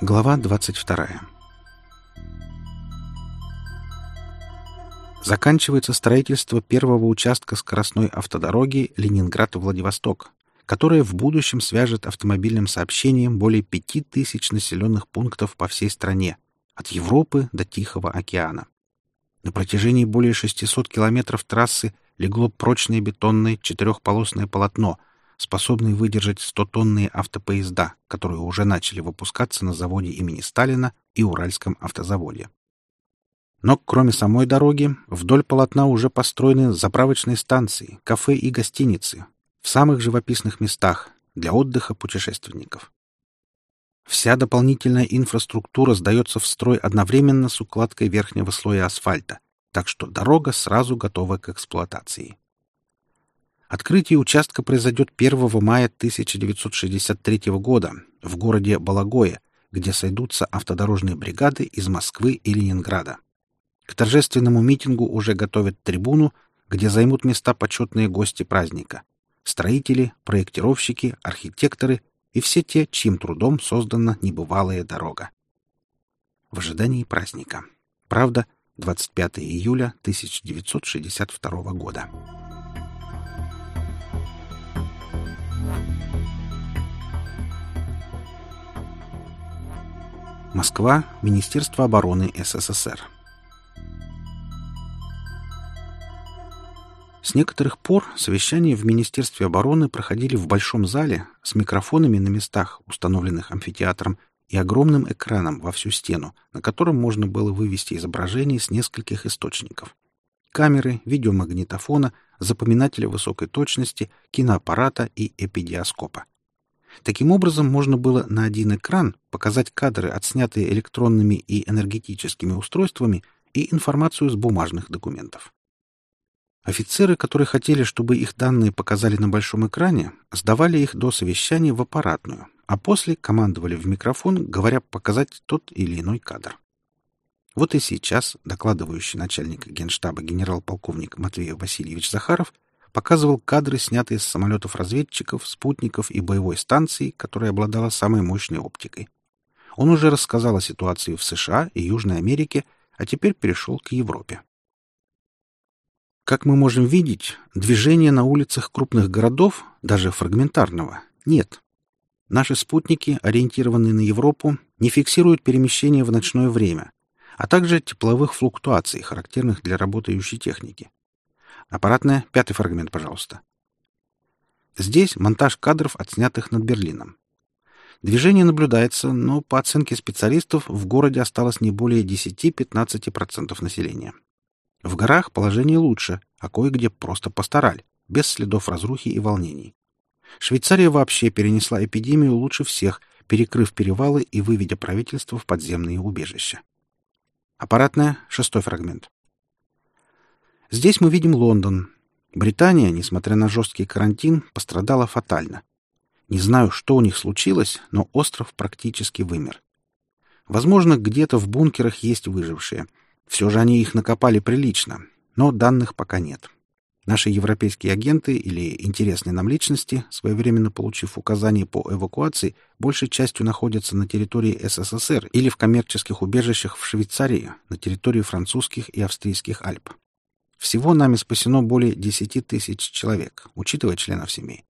Глава 22. Заканчивается строительство первого участка скоростной автодороги Ленинград-Владивосток, которая в будущем свяжет автомобильным сообщением более 5000 населенных пунктов по всей стране, от Европы до Тихого океана. На протяжении более 600 километров трассы легло прочное бетонное четырехполосное полотно, способное выдержать 100-тонные автопоезда, которые уже начали выпускаться на заводе имени Сталина и Уральском автозаводе. Но кроме самой дороги, вдоль полотна уже построены заправочные станции, кафе и гостиницы в самых живописных местах для отдыха путешественников. Вся дополнительная инфраструктура сдается в строй одновременно с укладкой верхнего слоя асфальта, так что дорога сразу готова к эксплуатации. Открытие участка произойдет 1 мая 1963 года в городе Балагое, где сойдутся автодорожные бригады из Москвы и Ленинграда. К торжественному митингу уже готовят трибуну, где займут места почетные гости праздника — строители, проектировщики, архитекторы и все те, чьим трудом создана небывалая дорога. В ожидании праздника. Правда, 25 июля 1962 года. Москва, Министерство обороны СССР. С некоторых пор совещания в Министерстве обороны проходили в большом зале с микрофонами на местах, установленных амфитеатром, и огромным экраном во всю стену, на котором можно было вывести изображение с нескольких источников. Камеры, видеомагнитофона, запоминателя высокой точности, киноаппарата и эпидиоскопа. Таким образом, можно было на один экран показать кадры, отснятые электронными и энергетическими устройствами, и информацию с бумажных документов. Офицеры, которые хотели, чтобы их данные показали на большом экране, сдавали их до совещания в аппаратную, а после командовали в микрофон, говоря показать тот или иной кадр. Вот и сейчас докладывающий начальник генштаба генерал-полковник Матвей Васильевич Захаров показывал кадры, снятые с самолетов разведчиков, спутников и боевой станции, которая обладала самой мощной оптикой. Он уже рассказал о ситуации в США и Южной Америке, а теперь перешел к Европе. Как мы можем видеть, движения на улицах крупных городов, даже фрагментарного, нет. Наши спутники, ориентированные на Европу, не фиксируют перемещения в ночное время, а также тепловых флуктуаций, характерных для работающей техники. Аппаратная, пятый фрагмент, пожалуйста. Здесь монтаж кадров, отснятых над Берлином. Движение наблюдается, но по оценке специалистов в городе осталось не более 10-15% населения. В горах положение лучше, а кое-где просто постарали, без следов разрухи и волнений. Швейцария вообще перенесла эпидемию лучше всех, перекрыв перевалы и выведя правительство в подземные убежища. Аппаратная, шестой фрагмент. Здесь мы видим Лондон. Британия, несмотря на жесткий карантин, пострадала фатально. Не знаю, что у них случилось, но остров практически вымер. Возможно, где-то в бункерах есть выжившие — все же они их накопали прилично, но данных пока нет. Наши европейские агенты или интересные нам личности, своевременно получив указания по эвакуации, большей частью находятся на территории СССР или в коммерческих убежищах в Швейцарии, на территории французских и австрийских Альп. Всего нами спасено более 10 тысяч человек, учитывая членов семей.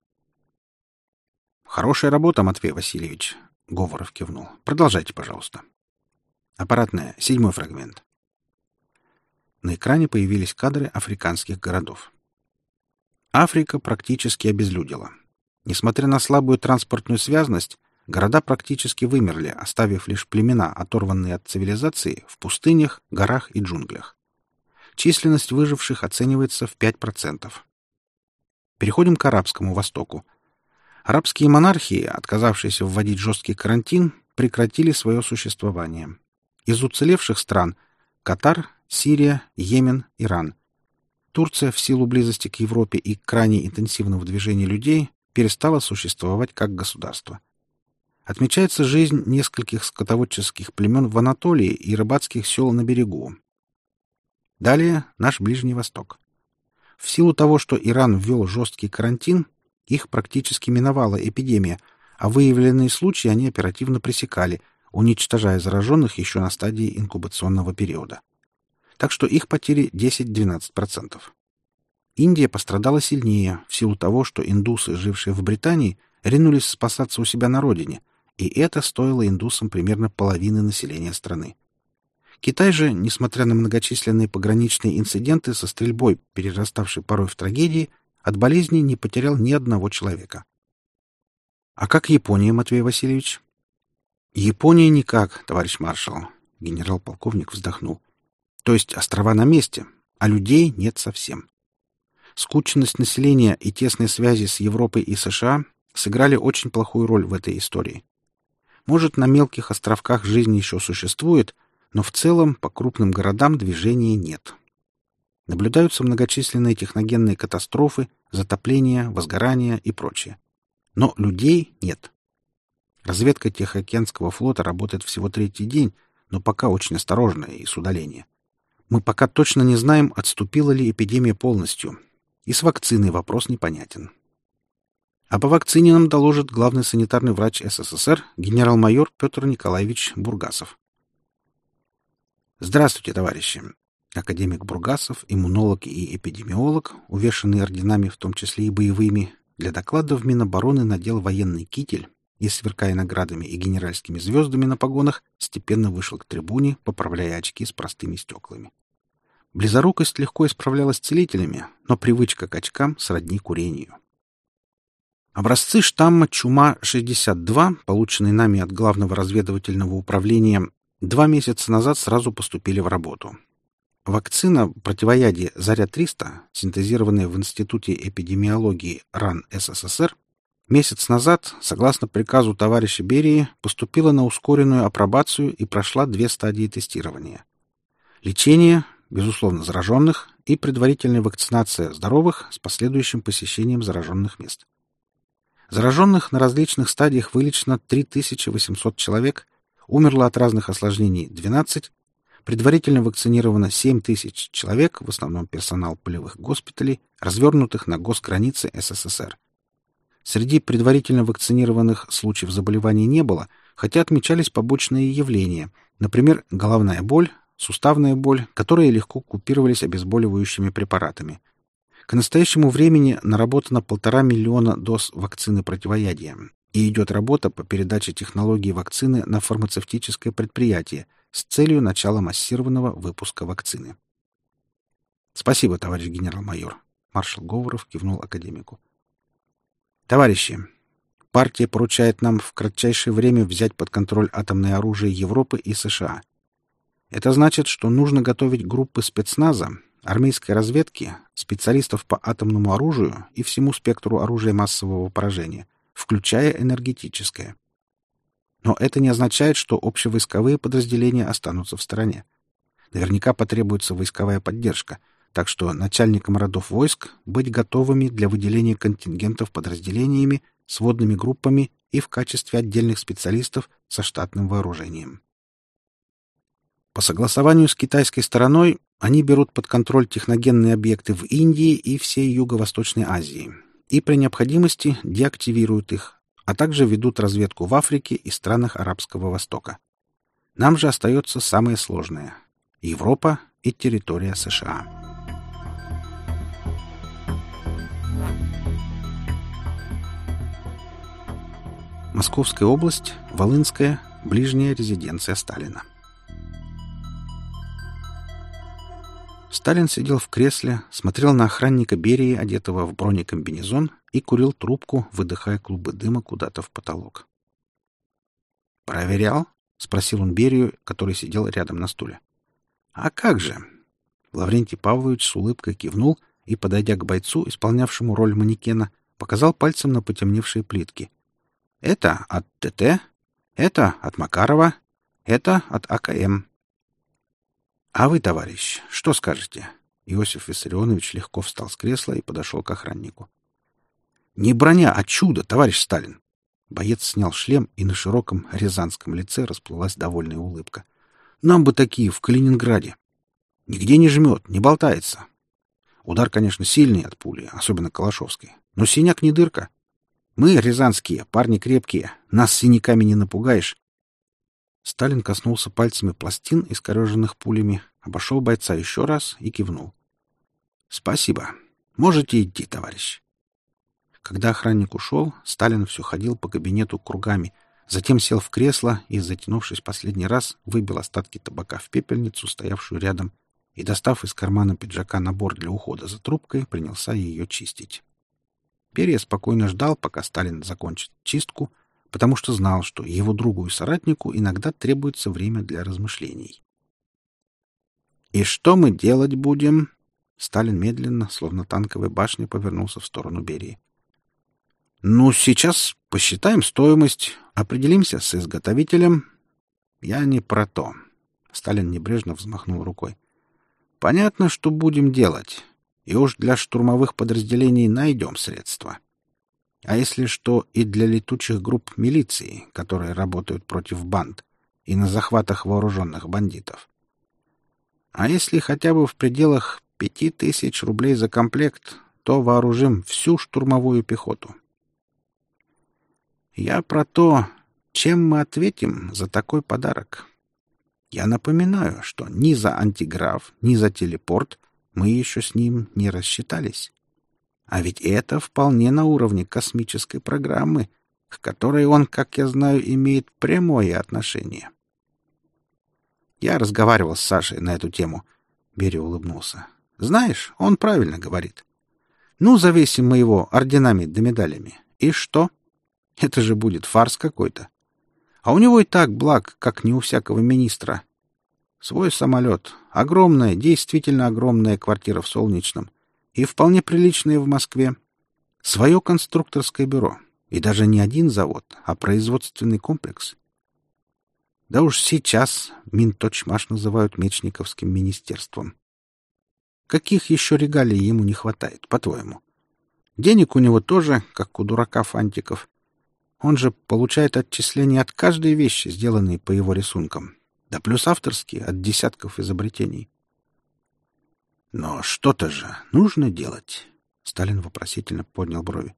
«Хорошая работа, Матвей Васильевич», — Говоров кивнул. «Продолжайте, пожалуйста». Аппаратная, седьмой фрагмент. На экране появились кадры африканских городов. Африка практически обезлюдила. Несмотря на слабую транспортную связность, города практически вымерли, оставив лишь племена, оторванные от цивилизации, в пустынях, горах и джунглях. Численность выживших оценивается в 5%. Переходим к Арабскому Востоку. Арабские монархии, отказавшиеся вводить жесткий карантин, прекратили свое существование. Из уцелевших стран Катар, Сирия, Йемен, Иран. Турция в силу близости к Европе и крайне интенсивного движения людей перестала существовать как государство. Отмечается жизнь нескольких скотоводческих племен в Анатолии и рыбацких сел на берегу. Далее наш Ближний Восток. В силу того, что Иран ввел жесткий карантин, их практически миновала эпидемия, а выявленные случаи они оперативно пресекали, уничтожая зараженных еще на стадии инкубационного периода. Так что их потери 10-12%. Индия пострадала сильнее в силу того, что индусы, жившие в Британии, ринулись спасаться у себя на родине, и это стоило индусам примерно половины населения страны. Китай же, несмотря на многочисленные пограничные инциденты со стрельбой, перераставшие порой в трагедии, от болезни не потерял ни одного человека. А как Япония, Матвей Васильевич? Япония никак, товарищ маршал, генерал-полковник вздохнул. То есть острова на месте, а людей нет совсем. Скучность населения и тесные связи с Европой и США сыграли очень плохую роль в этой истории. Может, на мелких островках жизнь еще существует, но в целом по крупным городам движения нет. Наблюдаются многочисленные техногенные катастрофы, затопления, возгорания и прочее. Но людей нет. Разведка Тихоокеанского флота работает всего третий день, но пока очень осторожная и с удаления. Мы пока точно не знаем, отступила ли эпидемия полностью. И с вакциной вопрос непонятен. А по вакцине нам доложит главный санитарный врач СССР генерал-майор Петр Николаевич Бургасов. Здравствуйте, товарищи! Академик Бургасов, иммунолог и эпидемиолог, увешанный орденами, в том числе и боевыми, для доклада в Минобороны надел военный китель и, сверкая наградами и генеральскими звездами на погонах, степенно вышел к трибуне, поправляя очки с простыми стеклами. Близорукость легко исправлялась целителями, но привычка к очкам сродни курению. Образцы штамма чума-62, полученные нами от Главного разведывательного управления Два месяца назад сразу поступили в работу. Вакцина противоядия «Заря-300», синтезированная в Институте эпидемиологии РАН СССР, месяц назад, согласно приказу товарища Берии, поступила на ускоренную апробацию и прошла две стадии тестирования. Лечение, безусловно, зараженных и предварительная вакцинация здоровых с последующим посещением зараженных мест. Зараженных на различных стадиях вылечено 3800 человек – Умерло от разных осложнений 12, предварительно вакцинировано 7 тысяч человек, в основном персонал полевых госпиталей, развернутых на госгранице СССР. Среди предварительно вакцинированных случаев заболеваний не было, хотя отмечались побочные явления, например, головная боль, суставная боль, которые легко купировались обезболивающими препаратами. К настоящему времени наработано полтора миллиона доз вакцины противоядия, и идет работа по передаче технологии вакцины на фармацевтическое предприятие с целью начала массированного выпуска вакцины. Спасибо, товарищ генерал-майор. Маршал Говоров кивнул академику. Товарищи, партия поручает нам в кратчайшее время взять под контроль атомное оружие Европы и США. Это значит, что нужно готовить группы спецназа, армейской разведки, специалистов по атомному оружию и всему спектру оружия массового поражения — включая энергетическое. Но это не означает, что общевойсковые подразделения останутся в стороне. Наверняка потребуется войсковая поддержка, так что начальникам родов войск быть готовыми для выделения контингентов подразделениями, сводными группами и в качестве отдельных специалистов со штатным вооружением. По согласованию с китайской стороной они берут под контроль техногенные объекты в Индии и всей Юго-Восточной Азии, и при необходимости деактивируют их, а также ведут разведку в Африке и странах Арабского Востока. Нам же остается самое сложное — Европа и территория США. Московская область, Волынская, ближняя резиденция Сталина. Сталин сидел в кресле, смотрел на охранника Берии, одетого в бронекомбинезон, и курил трубку, выдыхая клубы дыма куда-то в потолок. «Проверял?» — спросил он Берию, который сидел рядом на стуле. «А как же?» Лаврентий Павлович с улыбкой кивнул и, подойдя к бойцу, исполнявшему роль манекена, показал пальцем на потемневшие плитки. «Это от ТТ, это от Макарова, это от АКМ. «А вы, товарищ, что скажете?» Иосиф Виссарионович легко встал с кресла и подошел к охраннику. «Не броня, а чудо, товарищ Сталин!» Боец снял шлем, и на широком рязанском лице расплылась довольная улыбка. «Нам бы такие в Калининграде. Нигде не жмет, не болтается. Удар, конечно, сильный от пули, особенно Калашовской. Но синяк не дырка. Мы, рязанские, парни крепкие. Нас синяками не напугаешь. Сталин коснулся пальцами пластин, искореженных пулями, обошел бойца еще раз и кивнул. — Спасибо. Можете идти, товарищ. Когда охранник ушел, Сталин все ходил по кабинету кругами, затем сел в кресло и, затянувшись последний раз, выбил остатки табака в пепельницу, стоявшую рядом, и, достав из кармана пиджака набор для ухода за трубкой, принялся ее чистить. Перья спокойно ждал, пока Сталин закончит чистку, потому что знал, что его другу и соратнику иногда требуется время для размышлений. «И что мы делать будем?» Сталин медленно, словно танковая башня, повернулся в сторону Берии. «Ну, сейчас посчитаем стоимость, определимся с изготовителем». «Я не про то». Сталин небрежно взмахнул рукой. «Понятно, что будем делать, и уж для штурмовых подразделений найдем средства. А если что, и для летучих групп милиции, которые работают против банд и на захватах вооруженных бандитов. А если хотя бы в пределах пяти тысяч рублей за комплект, то вооружим всю штурмовую пехоту. Я про то, чем мы ответим за такой подарок. Я напоминаю, что ни за антиграф, ни за телепорт мы еще с ним не рассчитались. А ведь это вполне на уровне космической программы, к которой он, как я знаю, имеет прямое отношение. Я разговаривал с Сашей на эту тему. Берия улыбнулся. Знаешь, он правильно говорит. Ну, завесим мы его орденами да медалями. И что? Это же будет фарс какой-то. А у него и так благ, как не у всякого министра. Свой самолет, огромная, действительно огромная квартира в Солнечном и вполне приличная в Москве. Свое конструкторское бюро. И даже не один завод, а производственный комплекс. Да уж сейчас Минточмаш называют Мечниковским министерством. Каких еще регалий ему не хватает, по-твоему? Денег у него тоже, как у дурака Фантиков. Он же получает отчисления от каждой вещи, сделанной по его рисункам. Да плюс авторские от десятков изобретений. Но что-то же нужно делать. Сталин вопросительно поднял брови.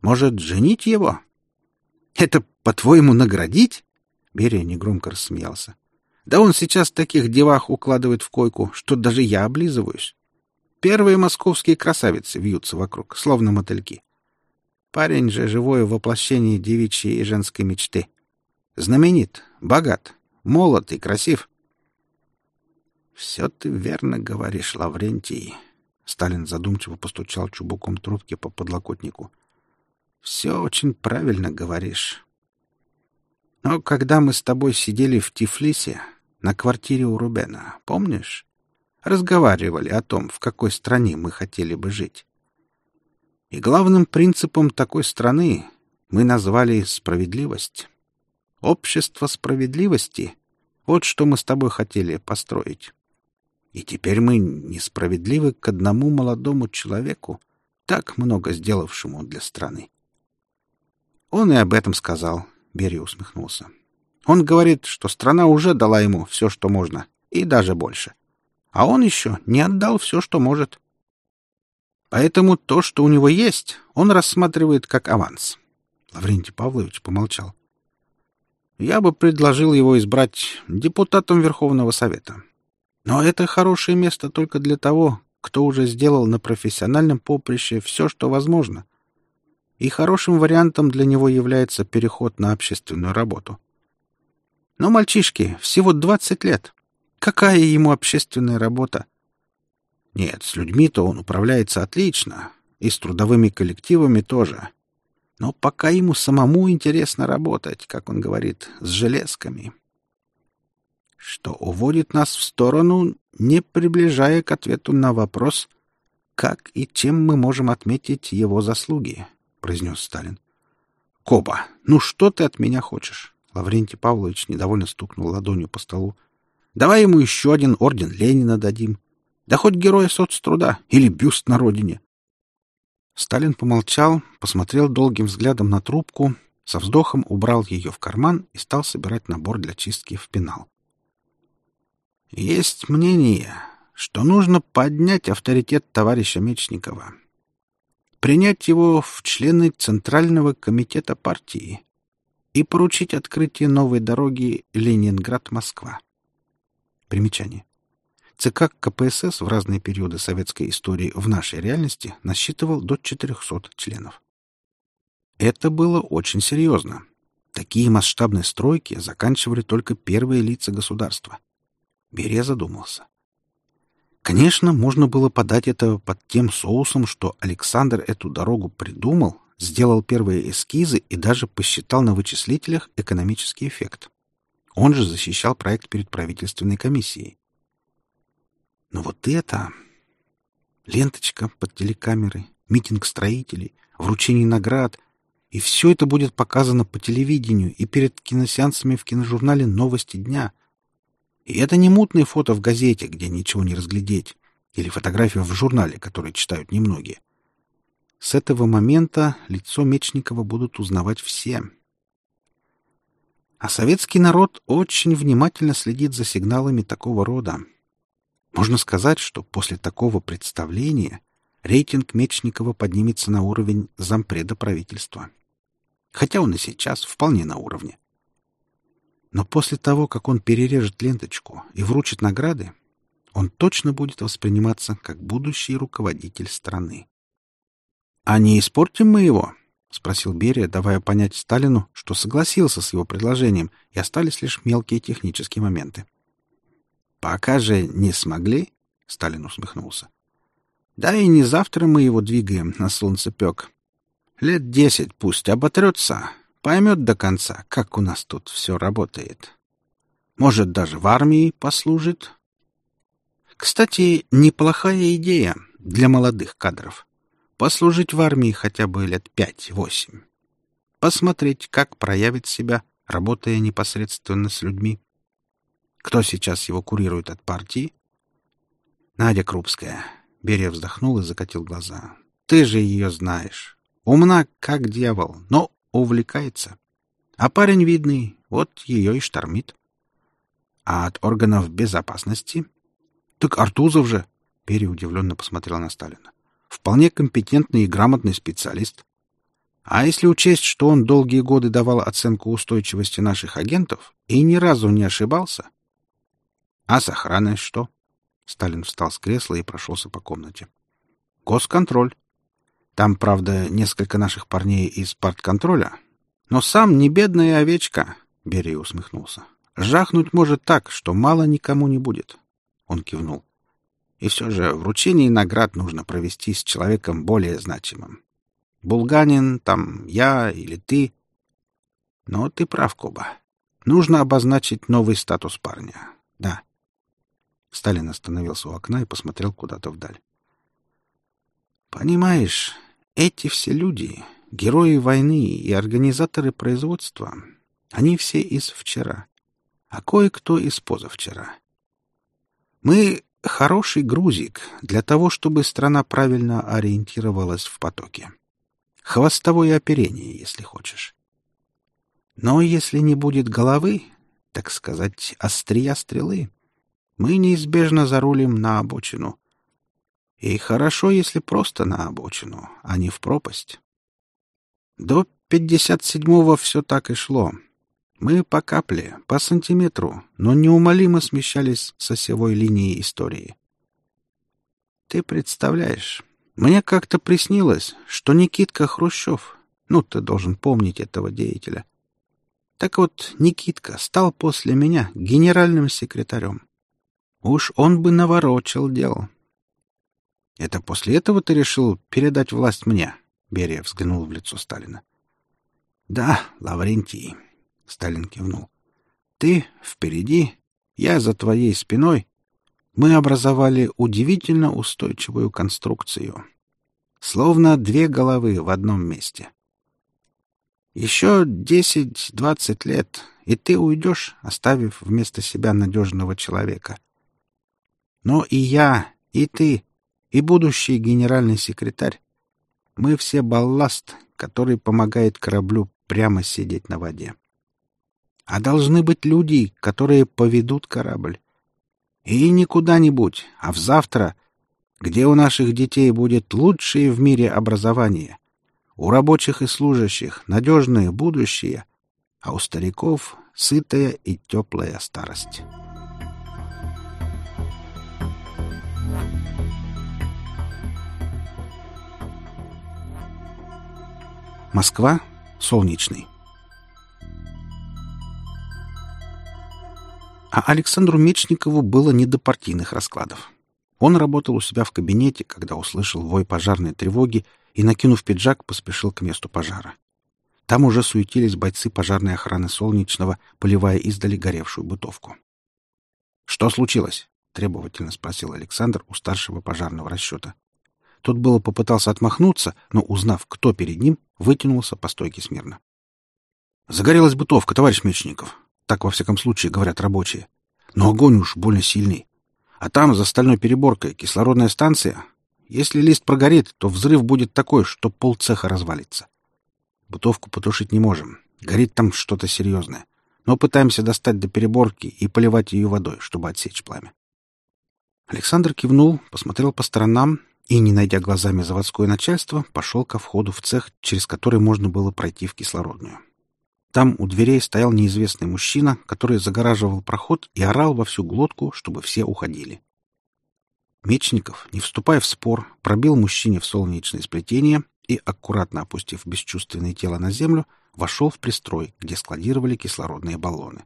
Может, женить его? Это, по-твоему, наградить? Берия негромко рассмеялся. Да он сейчас таких девах укладывает в койку, что даже я облизываюсь. Первые московские красавицы вьются вокруг, словно мотыльки. Парень же живое воплощение девичьей и женской мечты. Знаменит, богат, молод и красив. «Все ты верно говоришь, Лаврентий», — Сталин задумчиво постучал чубуком трубки по подлокотнику. «Все очень правильно говоришь. Но когда мы с тобой сидели в Тифлисе, на квартире у Рубена, помнишь? Разговаривали о том, в какой стране мы хотели бы жить. И главным принципом такой страны мы назвали справедливость. Общество справедливости — вот что мы с тобой хотели построить. И теперь мы несправедливы к одному молодому человеку, так много сделавшему для страны. Он и об этом сказал, — Берия усмехнулся. Он говорит, что страна уже дала ему все, что можно, и даже больше. А он еще не отдал все, что может. Поэтому то, что у него есть, он рассматривает как аванс. Лаврентий Павлович помолчал. Я бы предложил его избрать депутатом Верховного Совета. Но это хорошее место только для того, кто уже сделал на профессиональном поприще все, что возможно. И хорошим вариантом для него является переход на общественную работу. Но мальчишке всего 20 лет. Какая ему общественная работа? Нет, с людьми-то он управляется отлично, и с трудовыми коллективами тоже. Но пока ему самому интересно работать, как он говорит, с железками. Что уводит нас в сторону, не приближая к ответу на вопрос, как и чем мы можем отметить его заслуги, — произнес Сталин. — Коба, ну что ты от меня хочешь? Лаврентий Павлович недовольно стукнул ладонью по столу. Давай ему еще один орден Ленина дадим. Да хоть героя соцтруда или бюст на родине. Сталин помолчал, посмотрел долгим взглядом на трубку, со вздохом убрал ее в карман и стал собирать набор для чистки в пенал. Есть мнение, что нужно поднять авторитет товарища Мечникова, принять его в члены Центрального комитета партии и поручить открытие новой дороги Ленинград-Москва. Примечание. ЦК КПСС в разные периоды советской истории в нашей реальности насчитывал до 400 членов. Это было очень серьезно. Такие масштабные стройки заканчивали только первые лица государства. Берия задумался. Конечно, можно было подать это под тем соусом, что Александр эту дорогу придумал, сделал первые эскизы и даже посчитал на вычислителях экономический эффект. Он же защищал проект перед правительственной комиссией. Но вот это... Ленточка под телекамерой, митинг строителей, вручение наград — и все это будет показано по телевидению и перед киносеансами в киножурнале «Новости дня», и это не мутные фото в газете, где ничего не разглядеть, или фотография в журнале, который читают немногие. С этого момента лицо Мечникова будут узнавать все. А советский народ очень внимательно следит за сигналами такого рода. Можно сказать, что после такого представления рейтинг Мечникова поднимется на уровень зампреда правительства. Хотя он и сейчас вполне на уровне. Но после того, как он перережет ленточку и вручит награды, он точно будет восприниматься как будущий руководитель страны. «А не испортим мы его?» — спросил Берия, давая понять Сталину, что согласился с его предложением, и остались лишь мелкие технические моменты. «Пока же не смогли?» — Сталин усмехнулся. «Да и не завтра мы его двигаем на солнцепек. Лет десять пусть оботрется, Поймет до конца, как у нас тут все работает. Может, даже в армии послужит. Кстати, неплохая идея для молодых кадров. Послужить в армии хотя бы лет пять-восемь. Посмотреть, как проявит себя, работая непосредственно с людьми. Кто сейчас его курирует от партии? Надя Крупская. Берия вздохнул и закатил глаза. Ты же ее знаешь. Умна, как дьявол, но увлекается. А парень видный, вот ее и штормит. А от органов безопасности? Так Артузов же, Перри удивленно посмотрел на Сталина. Вполне компетентный и грамотный специалист. А если учесть, что он долгие годы давал оценку устойчивости наших агентов и ни разу не ошибался? А с охраной что? Сталин встал с кресла и прошелся по комнате. Госконтроль. Там, правда, несколько наших парней из партконтроля. Но сам не бедная овечка, — Берия усмехнулся. Жахнуть может так, что мало никому не будет. Он кивнул. И все же вручение наград нужно провести с человеком более значимым. Булганин, там, я или ты. Но ты прав, Коба. Нужно обозначить новый статус парня. Да. Сталин остановился у окна и посмотрел куда-то вдаль. Понимаешь, эти все люди, герои войны и организаторы производства, они все из вчера, а кое-кто из позавчера. Мы хороший грузик для того, чтобы страна правильно ориентировалась в потоке. Хвостовое оперение, если хочешь. Но если не будет головы, так сказать, острия стрелы, мы неизбежно зарулим на обочину, и хорошо, если просто на обочину, а не в пропасть. До пятьдесят седьмого все так и шло. Мы по капле, по сантиметру, но неумолимо смещались с осевой линии истории. Ты представляешь, мне как-то приснилось, что Никитка Хрущев, ну, ты должен помнить этого деятеля. Так вот, Никитка стал после меня генеральным секретарем. Уж он бы наворочил дел. Это после этого ты решил передать власть мне? Берия взглянул в лицо Сталина. Да, Лаврентий, Сталин кивнул. Ты впереди, я за твоей спиной. Мы образовали удивительно устойчивую конструкцию. Словно две головы в одном месте. Еще десять-двадцать лет, и ты уйдешь, оставив вместо себя надежного человека. Но и я, и ты и будущий генеральный секретарь. Мы все балласт, который помогает кораблю прямо сидеть на воде. А должны быть люди, которые поведут корабль. И не куда-нибудь, а в завтра, где у наших детей будет лучшее в мире образование, у рабочих и служащих надежное будущее, а у стариков сытая и теплая старость. Москва, Солнечный. А Александру Мечникову было не до партийных раскладов. Он работал у себя в кабинете, когда услышал вой пожарной тревоги и, накинув пиджак, поспешил к месту пожара. Там уже суетились бойцы пожарной охраны Солнечного, поливая издали горевшую бытовку. «Что случилось?» — требовательно спросил Александр у старшего пожарного расчета. Тот было попытался отмахнуться, но, узнав, кто перед ним, вытянулся по стойке смирно. «Загорелась бытовка, товарищ Мечников. Так, во всяком случае, говорят рабочие. Но огонь уж больно сильный. А там, за стальной переборкой, кислородная станция. Если лист прогорит, то взрыв будет такой, что полцеха развалится. Бутовку потушить не можем. Горит там что-то серьезное. Но пытаемся достать до переборки и поливать ее водой, чтобы отсечь пламя. Александр кивнул, посмотрел по сторонам и, не найдя глазами заводское начальство, пошел ко входу в цех, через который можно было пройти в кислородную. Там у дверей стоял неизвестный мужчина, который загораживал проход и орал во всю глотку, чтобы все уходили. Мечников, не вступая в спор, пробил мужчине в солнечное сплетение и, аккуратно опустив бесчувственное тело на землю, вошел в пристрой, где складировали кислородные баллоны.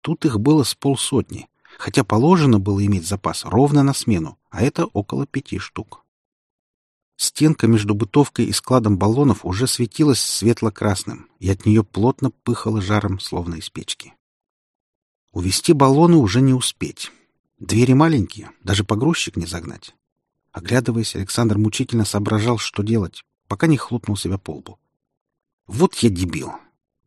Тут их было с полсотни, хотя положено было иметь запас ровно на смену, а это около пяти штук. Стенка между бытовкой и складом баллонов уже светилась светло-красным, и от нее плотно пыхало жаром, словно из печки. Увести баллоны уже не успеть. Двери маленькие, даже погрузчик не загнать. Оглядываясь, Александр мучительно соображал, что делать, пока не хлопнул себя по лбу. «Вот я дебил!»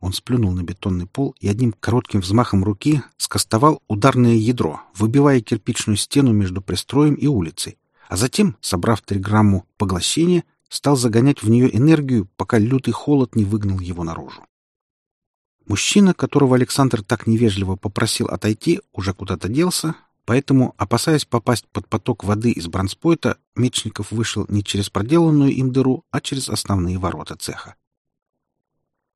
Он сплюнул на бетонный пол и одним коротким взмахом руки скостовал ударное ядро, выбивая кирпичную стену между пристроем и улицей, а затем, собрав триграмму поглощения, стал загонять в нее энергию, пока лютый холод не выгнал его наружу. Мужчина, которого Александр так невежливо попросил отойти, уже куда-то делся, поэтому, опасаясь попасть под поток воды из бронспойта, Мечников вышел не через проделанную им дыру, а через основные ворота цеха.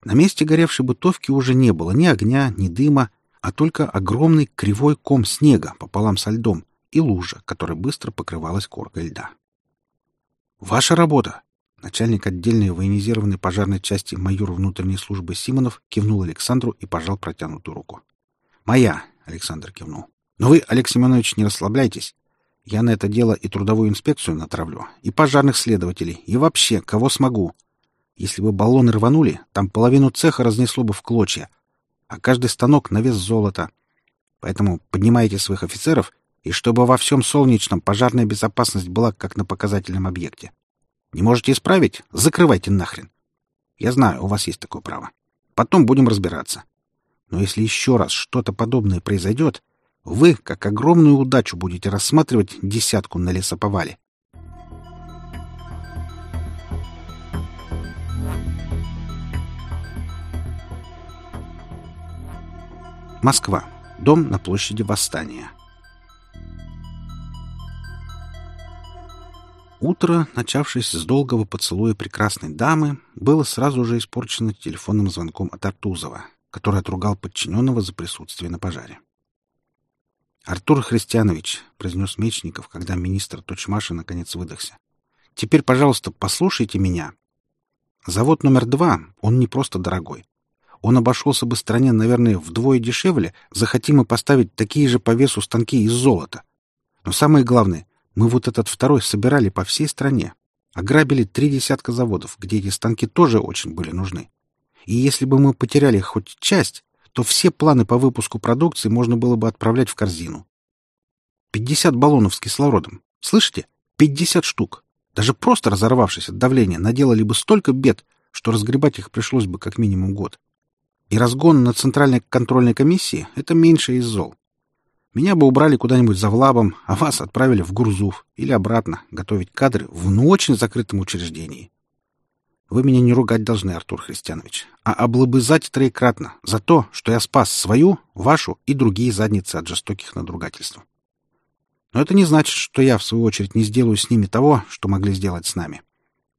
На месте горевшей бытовки уже не было ни огня, ни дыма, а только огромный кривой ком снега пополам со льдом, и лужа, которая быстро покрывалась коркой льда. «Ваша работа!» Начальник отдельной военизированной пожарной части майор внутренней службы Симонов кивнул Александру и пожал протянутую руку. «Моя!» — Александр кивнул. «Но вы, Олег Семенович, не расслабляйтесь. Я на это дело и трудовую инспекцию натравлю, и пожарных следователей, и вообще, кого смогу. Если бы баллоны рванули, там половину цеха разнесло бы в клочья, а каждый станок на вес золота. Поэтому поднимайте своих офицеров и чтобы во всем солнечном пожарная безопасность была как на показательном объекте. Не можете исправить? Закрывайте нахрен. Я знаю, у вас есть такое право. Потом будем разбираться. Но если еще раз что-то подобное произойдет, вы, как огромную удачу, будете рассматривать десятку на лесоповале. Москва. Дом на площади Восстания. Утро, начавшись с долгого поцелуя прекрасной дамы, было сразу же испорчено телефонным звонком от Артузова, который отругал подчиненного за присутствие на пожаре. «Артур Христианович», — произнес Мечников, когда министр Точмаша наконец выдохся, — «теперь, пожалуйста, послушайте меня. Завод номер два, он не просто дорогой. Он обошелся бы стране, наверное, вдвое дешевле, захотим мы поставить такие же по весу станки из золота. Но самое главное, мы вот этот второй собирали по всей стране. Ограбили три десятка заводов, где эти станки тоже очень были нужны. И если бы мы потеряли хоть часть, то все планы по выпуску продукции можно было бы отправлять в корзину. 50 баллонов с кислородом. Слышите? 50 штук. Даже просто разорвавшись от давления, наделали бы столько бед, что разгребать их пришлось бы как минимум год. И разгон на Центральной контрольной комиссии — это меньше из зол. Меня бы убрали куда-нибудь за влабом, а вас отправили в Гурзуф или обратно готовить кадры в очень закрытом учреждении. Вы меня не ругать должны, Артур Христианович, а облобызать троекратно за то, что я спас свою, вашу и другие задницы от жестоких надругательств. Но это не значит, что я, в свою очередь, не сделаю с ними того, что могли сделать с нами.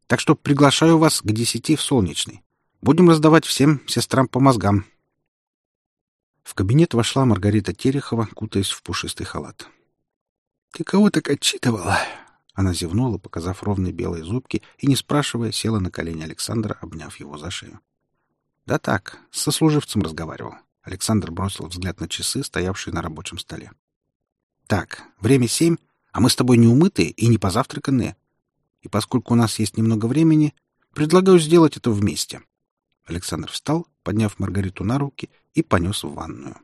Так что приглашаю вас к десяти в Солнечный. Будем раздавать всем сестрам по мозгам. В кабинет вошла Маргарита Терехова, кутаясь в пушистый халат. — Ты кого так отчитывала? Она зевнула, показав ровные белые зубки, и, не спрашивая, села на колени Александра, обняв его за шею. — Да так, с сослуживцем разговаривал. Александр бросил взгляд на часы, стоявшие на рабочем столе. — Так, время семь, а мы с тобой не умытые и не позавтраканные. И поскольку у нас есть немного времени, предлагаю сделать это вместе. Александр встал, подняв Маргариту на руки, и понес в ванную.